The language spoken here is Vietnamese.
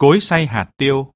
cối xay hạt tiêu.